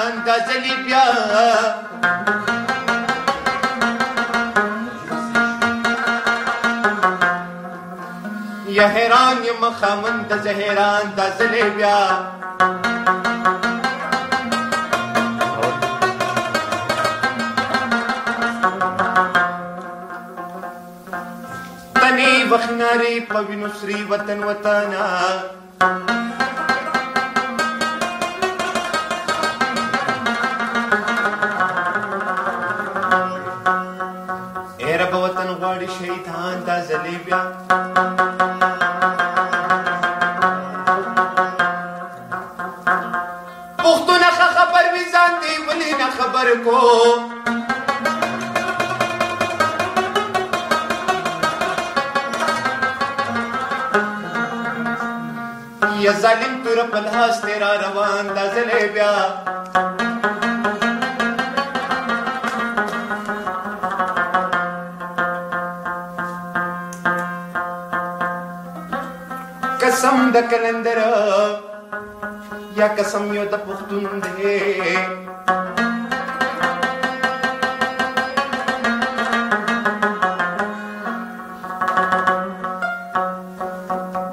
اندازلی بیا یا حیران یم خامند زه حیران دازلی بیا تنی وخناری پوینو سری وطن وطانا غواړي شیطان دا ځلې بیا پښتون خبر وی ځان دی ولې نه خبر کو۔ یا ظالم تر په لاس تیرا روان دا ځلې بیا قسم د کلندر یا قسم یو د پختون دی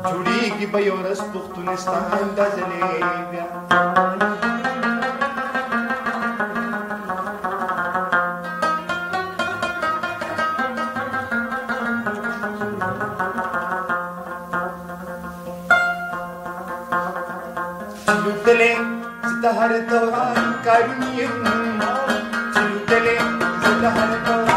جوړیږي به یو رس پختونستان د زلیبیا ചുരുട്ടലെ ചിത്തഹരത്തോറാൻ കഴിഞ്ഞിരുന്നു. ചുരുട്ടലെ ചിത്തഹരത്തോറാൻ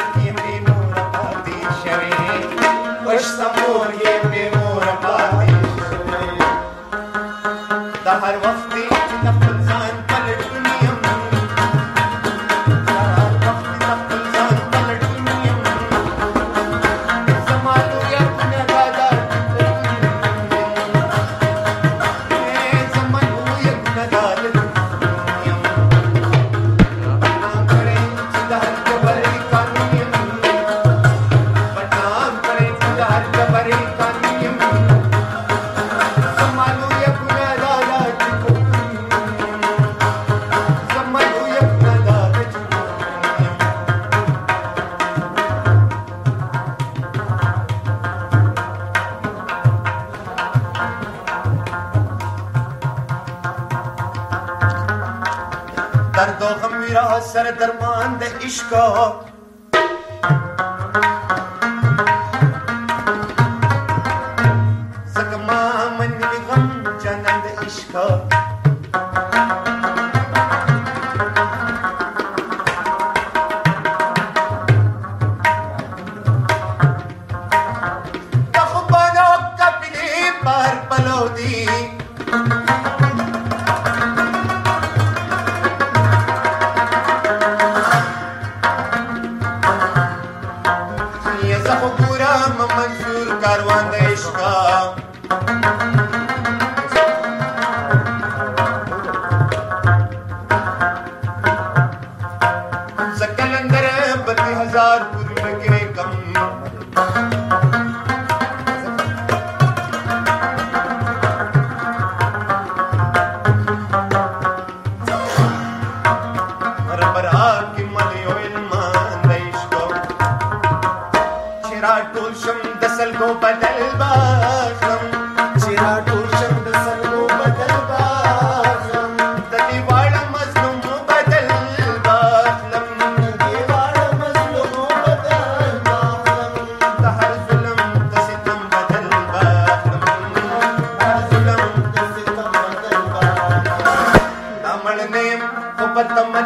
درمان د عشقا شراټول شم د سلګو بدل شراټول شم د سرو بدل باشم د دیواړه مظلوم بدل نمړ